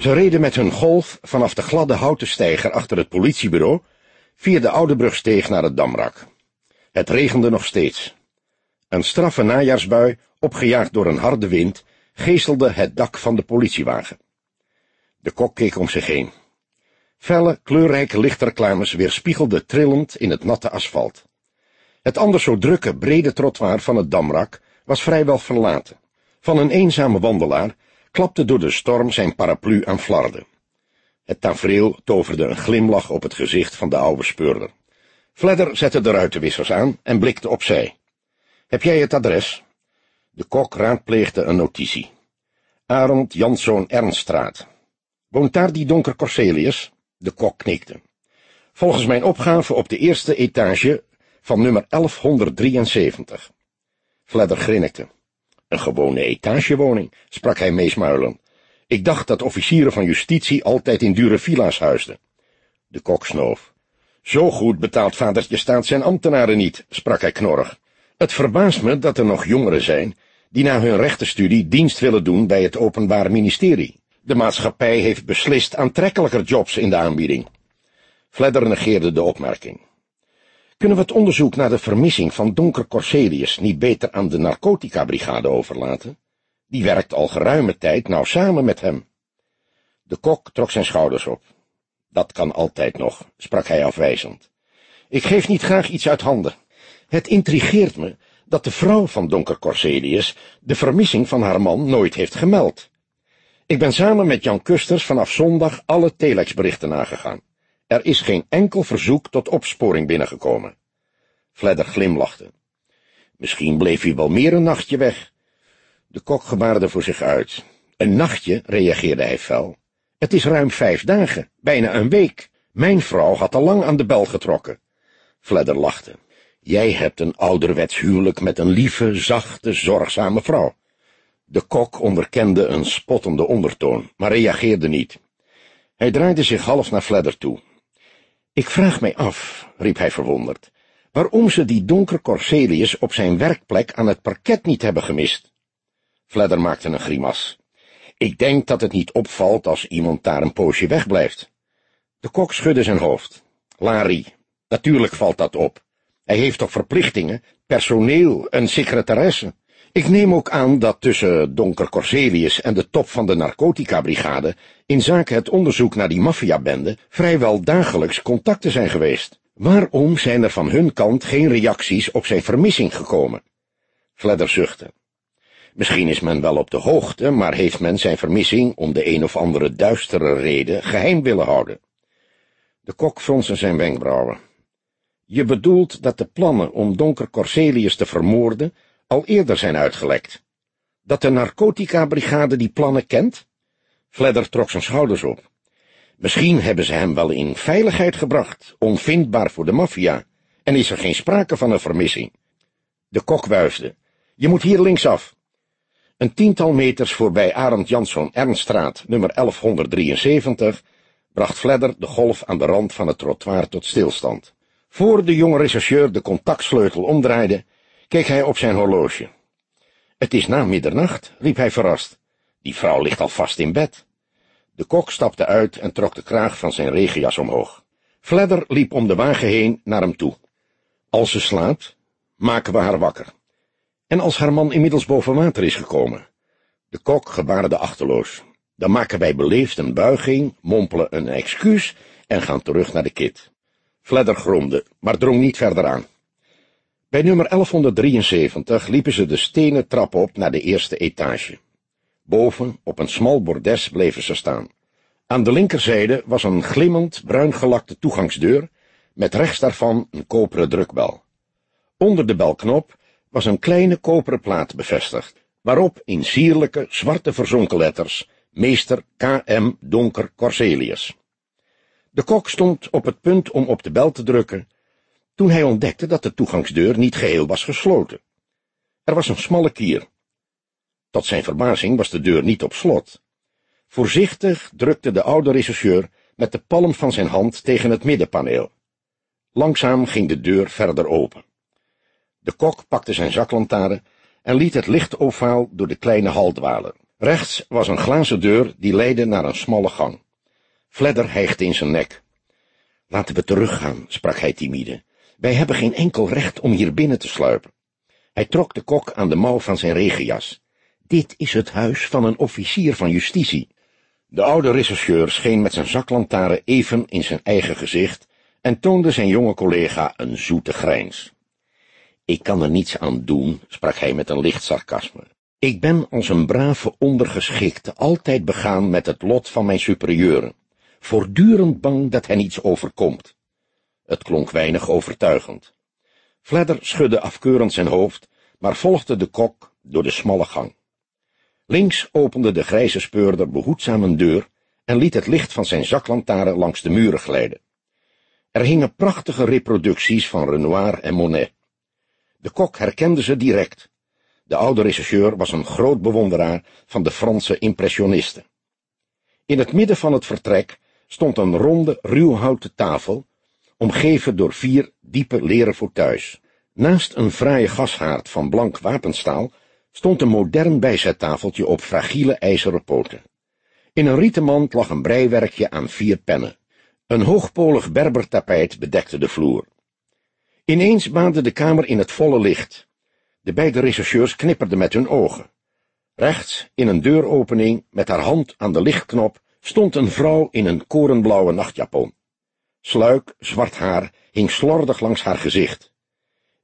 Ze reden met hun golf vanaf de gladde houten steiger achter het politiebureau via de oude brugsteeg naar het Damrak. Het regende nog steeds. Een straffe najaarsbui, opgejaagd door een harde wind, geestelde het dak van de politiewagen. De kok keek om zich heen. Felle, kleurrijke lichtreclames weerspiegelden trillend in het natte asfalt. Het anders zo drukke, brede trottoir van het Damrak was vrijwel verlaten. Van een eenzame wandelaar klapte door de storm zijn paraplu aan flarden. Het tafereel toverde een glimlach op het gezicht van de oude speurder. Fledder zette de ruitenwissers aan en blikte opzij. Heb jij het adres? De kok raadpleegde een notitie. Arend Janszoon Ernststraat. Woont daar die donker Corselius? De kok knikte. Volgens mijn opgave op de eerste etage van nummer 1173. Fledder grinnikte. Een gewone etagewoning, sprak hij meesmuilend. Ik dacht dat officieren van justitie altijd in dure villa's huisden. De kok snoof. Zo goed betaalt vadertje staat zijn ambtenaren niet, sprak hij knorrig. Het verbaast me dat er nog jongeren zijn, die na hun rechtenstudie dienst willen doen bij het Openbaar Ministerie. De maatschappij heeft beslist aantrekkelijker jobs in de aanbieding. Fledder negeerde de opmerking. Kunnen we het onderzoek naar de vermissing van Donker Corselius niet beter aan de narcotica-brigade overlaten? Die werkt al geruime tijd nou samen met hem. De kok trok zijn schouders op. Dat kan altijd nog, sprak hij afwijzend. Ik geef niet graag iets uit handen. Het intrigeert me dat de vrouw van Donker Corselius de vermissing van haar man nooit heeft gemeld. Ik ben samen met Jan Kusters vanaf zondag alle telexberichten nagegaan. Er is geen enkel verzoek tot opsporing binnengekomen. Fledder glimlachte. Misschien bleef hij wel meer een nachtje weg. De kok gebaarde voor zich uit. Een nachtje, reageerde hij fel. Het is ruim vijf dagen, bijna een week. Mijn vrouw had al lang aan de bel getrokken. Fledder lachte. Jij hebt een ouderwets huwelijk met een lieve, zachte, zorgzame vrouw. De kok onderkende een spottende ondertoon, maar reageerde niet. Hij draaide zich half naar Fledder toe. Ik vraag mij af, riep hij verwonderd, waarom ze die donker Corselius op zijn werkplek aan het parket niet hebben gemist. Fledder maakte een grimas. Ik denk dat het niet opvalt als iemand daar een poosje wegblijft. De kok schudde zijn hoofd. Larry, natuurlijk valt dat op. Hij heeft toch verplichtingen, personeel, een secretaresse. Ik neem ook aan dat tussen Donker Corselius en de top van de narcotica-brigade in zaken het onderzoek naar die maffiabende vrijwel dagelijks contacten zijn geweest. Waarom zijn er van hun kant geen reacties op zijn vermissing gekomen? Fledder zuchtte. Misschien is men wel op de hoogte, maar heeft men zijn vermissing om de een of andere duistere reden geheim willen houden. De kok fronste zijn wenkbrauwen. Je bedoelt dat de plannen om Donker Corselius te vermoorden al eerder zijn uitgelekt. Dat de narcotica-brigade die plannen kent? Fledder trok zijn schouders op. Misschien hebben ze hem wel in veiligheid gebracht, onvindbaar voor de maffia, en is er geen sprake van een vermissing. De kok wuifde. Je moet hier linksaf. Een tiental meters voorbij Arend Jansson Ernstraat, nummer 1173, bracht Fledder de golf aan de rand van het trottoir tot stilstand. Voor de jonge rechercheur de contactsleutel omdraaide, keek hij op zijn horloge. Het is na middernacht, riep hij verrast. Die vrouw ligt al vast in bed. De kok stapte uit en trok de kraag van zijn regenjas omhoog. Fledder liep om de wagen heen naar hem toe. Als ze slaapt, maken we haar wakker. En als haar man inmiddels boven water is gekomen. De kok gebaarde achterloos. Dan maken wij beleefd een buiging, mompelen een excuus en gaan terug naar de kit. Fledder gromde, maar drong niet verder aan. Bij nummer 1173 liepen ze de stenen trap op naar de eerste etage. Boven, op een smal bordes, bleven ze staan. Aan de linkerzijde was een glimmend, bruingelakte toegangsdeur, met rechts daarvan een koperen drukbel. Onder de belknop was een kleine koperen plaat bevestigd, waarop in sierlijke, zwarte verzonken letters meester K.M. Donker Corselius. De kok stond op het punt om op de bel te drukken, toen hij ontdekte dat de toegangsdeur niet geheel was gesloten. Er was een smalle kier. Tot zijn verbazing was de deur niet op slot. Voorzichtig drukte de oude rechercheur met de palm van zijn hand tegen het middenpaneel. Langzaam ging de deur verder open. De kok pakte zijn zaklantaarn en liet het licht ovaal door de kleine hal dwalen. Rechts was een glazen deur die leidde naar een smalle gang. Fledder hijgde in zijn nek. Laten we teruggaan, sprak hij timide. Wij hebben geen enkel recht om hier binnen te sluipen. Hij trok de kok aan de mouw van zijn regenjas. Dit is het huis van een officier van justitie. De oude rechercheur scheen met zijn zaklantaarn even in zijn eigen gezicht en toonde zijn jonge collega een zoete grijns. Ik kan er niets aan doen, sprak hij met een licht sarcasme. Ik ben als een brave ondergeschikte altijd begaan met het lot van mijn superieuren, voortdurend bang dat hen iets overkomt. Het klonk weinig overtuigend. Fledder schudde afkeurend zijn hoofd, maar volgde de kok door de smalle gang. Links opende de grijze speurder behoedzaam een deur en liet het licht van zijn zaklantaarn langs de muren glijden. Er hingen prachtige reproducties van Renoir en Monet. De kok herkende ze direct. De oude rechercheur was een groot bewonderaar van de Franse impressionisten. In het midden van het vertrek stond een ronde, ruwhouten tafel, omgeven door vier diepe leren fauteuils. Naast een fraaie gashaard van blank wapenstaal stond een modern bijzettafeltje op fragiele ijzeren poten. In een rieten mand lag een breiwerkje aan vier pennen. Een hoogpolig berbertapijt bedekte de vloer. Ineens baande de kamer in het volle licht. De beide rechercheurs knipperden met hun ogen. Rechts, in een deuropening, met haar hand aan de lichtknop, stond een vrouw in een korenblauwe nachtjapon. Sluik, zwart haar, hing slordig langs haar gezicht.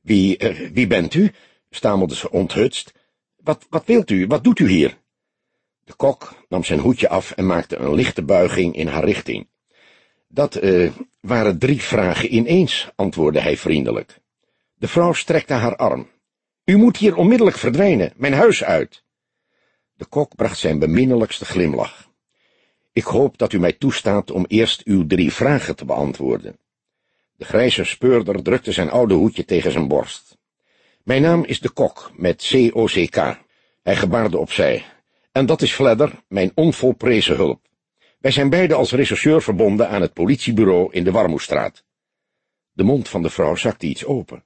Wie, uh, wie bent u? stamelde ze onthutst. Wat, wat wilt u, wat doet u hier? De kok nam zijn hoedje af en maakte een lichte buiging in haar richting. Dat, uh, waren drie vragen ineens, antwoordde hij vriendelijk. De vrouw strekte haar arm. U moet hier onmiddellijk verdwijnen, mijn huis uit. De kok bracht zijn beminnelijkste glimlach. Ik hoop dat u mij toestaat om eerst uw drie vragen te beantwoorden. De grijze speurder drukte zijn oude hoedje tegen zijn borst. Mijn naam is de kok, met C-O-C-K. Hij gebaarde opzij. En dat is Fledder, mijn onvolprezen hulp. Wij zijn beide als rechercheur verbonden aan het politiebureau in de Warmoestraat. De mond van de vrouw zakte iets open.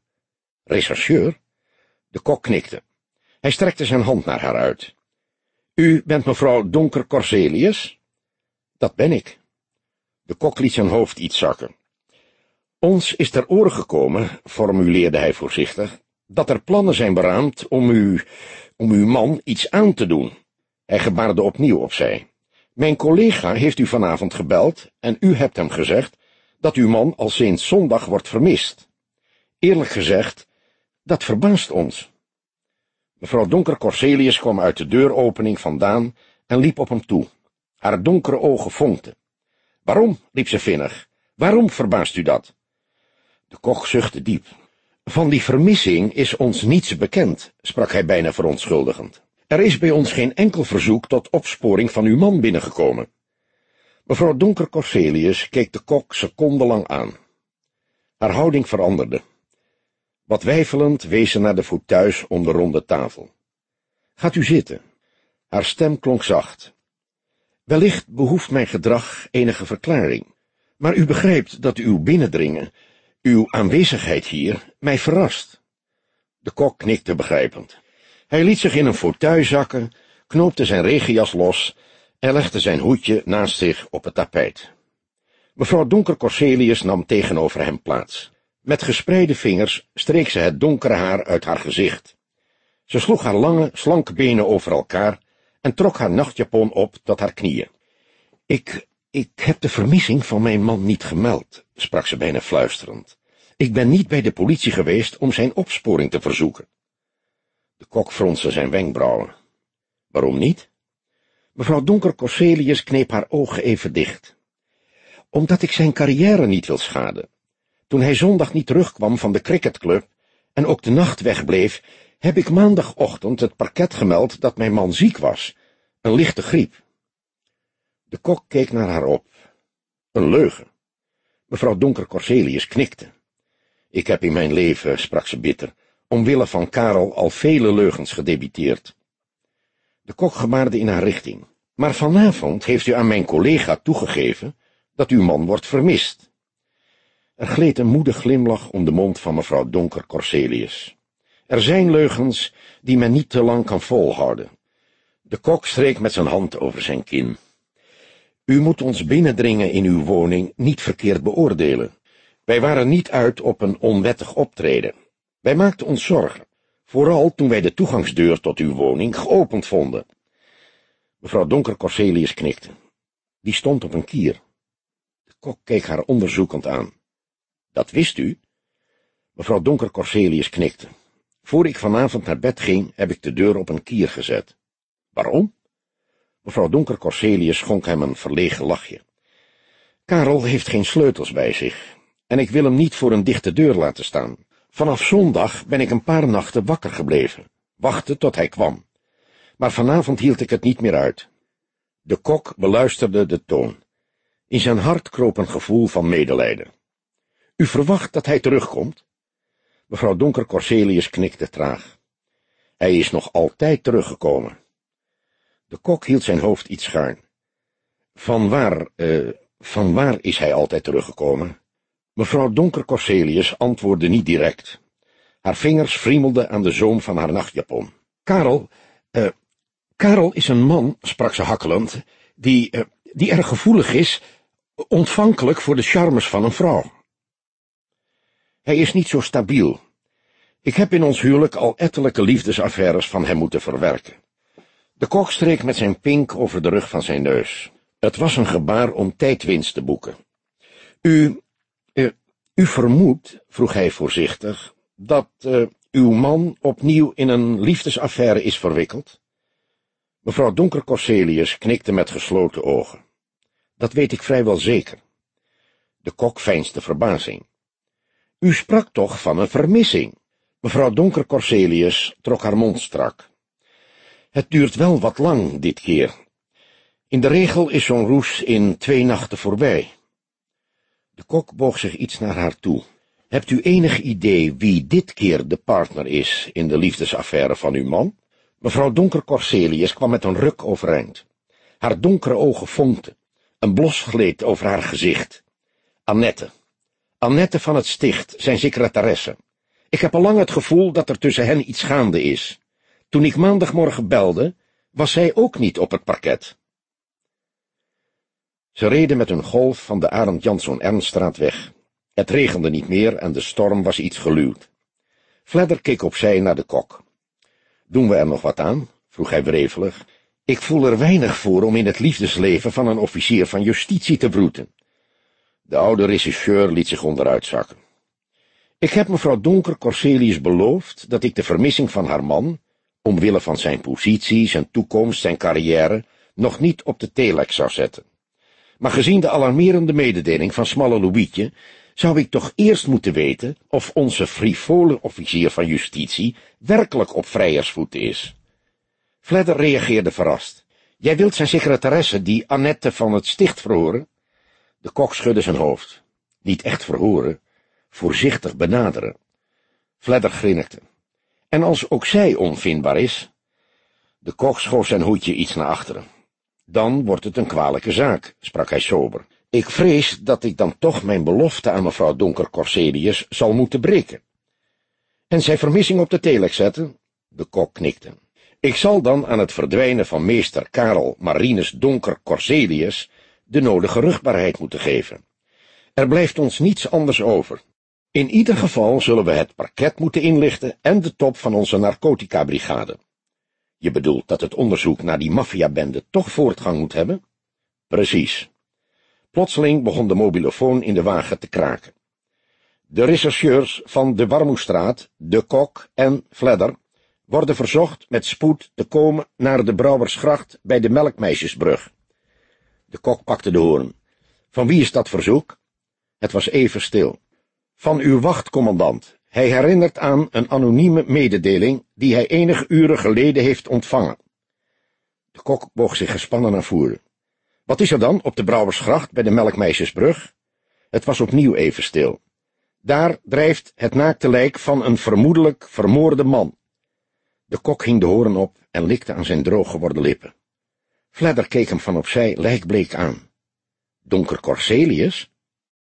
Rechercheur? De kok knikte. Hij strekte zijn hand naar haar uit. U bent mevrouw Donker Corselius? Dat ben ik. De kok liet zijn hoofd iets zakken. Ons is ter oren gekomen, formuleerde hij voorzichtig, dat er plannen zijn beraamd om u, om uw man iets aan te doen. Hij gebaarde opnieuw op zij. Mijn collega heeft u vanavond gebeld en u hebt hem gezegd dat uw man al sinds zondag wordt vermist. Eerlijk gezegd, dat verbaast ons. Mevrouw Donker Corselius kwam uit de deuropening vandaan en liep op hem toe. Haar donkere ogen vonkten. Waarom, riep ze vinnig, waarom verbaast u dat? De kok zuchtte diep. Van die vermissing is ons niets bekend, sprak hij bijna verontschuldigend. Er is bij ons geen enkel verzoek tot opsporing van uw man binnengekomen. Mevrouw Donker Corselius keek de kok secondenlang aan. Haar houding veranderde. Wat weifelend wees ze naar de fauteuils om de ronde tafel. Gaat u zitten. Haar stem klonk zacht. Wellicht behoeft mijn gedrag enige verklaring, maar u begrijpt dat uw binnendringen, uw aanwezigheid hier, mij verrast. De kok knikte begrijpend. Hij liet zich in een fauteuil zakken, knoopte zijn regenjas los en legde zijn hoedje naast zich op het tapijt. Mevrouw Donker Corselius nam tegenover hem plaats. Met gespreide vingers streek ze het donkere haar uit haar gezicht. Ze sloeg haar lange, slanke benen over elkaar en trok haar nachtjapon op tot haar knieën. Ik, ik heb de vermissing van mijn man niet gemeld, sprak ze bijna fluisterend. Ik ben niet bij de politie geweest om zijn opsporing te verzoeken. De kok fronste zijn wenkbrauwen. Waarom niet? Mevrouw Donker Corselius kneep haar ogen even dicht. Omdat ik zijn carrière niet wil schaden. Toen hij zondag niet terugkwam van de cricketclub en ook de nacht wegbleef, heb ik maandagochtend het parket gemeld dat mijn man ziek was, een lichte griep. De kok keek naar haar op. Een leugen. Mevrouw Donker Corselius knikte. Ik heb in mijn leven, sprak ze bitter, omwille van Karel al vele leugens gedebiteerd. De kok gebaarde in haar richting. Maar vanavond heeft u aan mijn collega toegegeven dat uw man wordt vermist. Er gleed een moedig glimlach om de mond van mevrouw Donker Corselius. Er zijn leugens die men niet te lang kan volhouden. De kok streek met zijn hand over zijn kin. U moet ons binnendringen in uw woning niet verkeerd beoordelen. Wij waren niet uit op een onwettig optreden. Wij maakten ons zorgen, vooral toen wij de toegangsdeur tot uw woning geopend vonden. Mevrouw Donker Corselius knikte. Die stond op een kier. De kok keek haar onderzoekend aan. Dat wist u? Mevrouw Donker Corselius knikte. Voor ik vanavond naar bed ging, heb ik de deur op een kier gezet. Waarom? Mevrouw Donker Corselius schonk hem een verlegen lachje. Karel heeft geen sleutels bij zich, en ik wil hem niet voor een dichte deur laten staan. Vanaf zondag ben ik een paar nachten wakker gebleven, wachten tot hij kwam. Maar vanavond hield ik het niet meer uit. De kok beluisterde de toon. In zijn hart kroop een gevoel van medelijden. U verwacht dat hij terugkomt? Mevrouw Donker Corselius knikte traag. Hij is nog altijd teruggekomen. De kok hield zijn hoofd iets schuin. Van waar, uh, van waar is hij altijd teruggekomen? Mevrouw Donker Corselius antwoordde niet direct. Haar vingers friemelden aan de zoom van haar nachtjapon. Karel, uh, Karel is een man, sprak ze hakkelend, die, uh, die erg gevoelig is, ontvankelijk voor de charmes van een vrouw. Hij is niet zo stabiel. Ik heb in ons huwelijk al ettelijke liefdesaffaires van hem moeten verwerken. De kok streek met zijn pink over de rug van zijn neus. Het was een gebaar om tijdwinst te boeken. U, uh, u vermoedt, vroeg hij voorzichtig, dat uh, uw man opnieuw in een liefdesaffaire is verwikkeld? Mevrouw Donker Corselius knikte met gesloten ogen. Dat weet ik vrijwel zeker. De kok veinsde verbazing. U sprak toch van een vermissing? Mevrouw Donker Corselius trok haar mond strak. Het duurt wel wat lang, dit keer. In de regel is zo'n roes in twee nachten voorbij. De kok boog zich iets naar haar toe. Hebt u enig idee wie dit keer de partner is in de liefdesaffaire van uw man? Mevrouw Donker Corselius kwam met een ruk overeind. Haar donkere ogen fonkten. Een blos gleed over haar gezicht. Annette. Annette van het sticht, zijn secretaresse. Ik heb al lang het gevoel dat er tussen hen iets gaande is. Toen ik maandagmorgen belde, was zij ook niet op het parket. Ze reden met een golf van de Arend Jansson Ernstraat weg. Het regende niet meer en de storm was iets geluwd. Fledder keek opzij naar de kok. Doen we er nog wat aan? vroeg hij wrevelig. Ik voel er weinig voor om in het liefdesleven van een officier van justitie te broeten. De oude regisseur liet zich onderuit zakken. Ik heb mevrouw Donker Corselius beloofd dat ik de vermissing van haar man, omwille van zijn positie, zijn toekomst, zijn carrière, nog niet op de telex zou zetten. Maar gezien de alarmerende mededeling van Smalle Louietje, zou ik toch eerst moeten weten of onze frivole officier van justitie werkelijk op vrijersvoeten is. Fledder reageerde verrast. Jij wilt zijn secretaresse, die Annette van het sticht verhoren? De kok schudde zijn hoofd. Niet echt verhoren, voorzichtig benaderen. Fledder grinnikte. En als ook zij onvindbaar is? De kok schoof zijn hoedje iets naar achteren. Dan wordt het een kwalijke zaak, sprak hij sober. Ik vrees dat ik dan toch mijn belofte aan mevrouw Donker Corselius zal moeten breken. En zijn vermissing op de telex zetten? De kok knikte. Ik zal dan aan het verdwijnen van meester Karel Marinus Donker Corselius de nodige rugbaarheid moeten geven. Er blijft ons niets anders over. In ieder geval zullen we het parket moeten inlichten en de top van onze narcotica-brigade. Je bedoelt dat het onderzoek naar die maffiabende toch voortgang moet hebben? Precies. Plotseling begon de mobielefoon in de wagen te kraken. De rechercheurs van de Warmoestraat, de Kok en Fledder worden verzocht met spoed te komen naar de Brouwersgracht bij de Melkmeisjesbrug. De kok pakte de hoorn. Van wie is dat verzoek? Het was even stil. Van uw wachtcommandant. Hij herinnert aan een anonieme mededeling die hij enige uren geleden heeft ontvangen. De kok boog zich gespannen naar voren. Wat is er dan op de Brouwersgracht bij de Melkmeisjesbrug? Het was opnieuw even stil. Daar drijft het naakte lijk van een vermoedelijk vermoorde man. De kok hing de horen op en likte aan zijn droog geworden lippen. Fledder keek hem van opzij lijkbleek aan. Donker Corselius?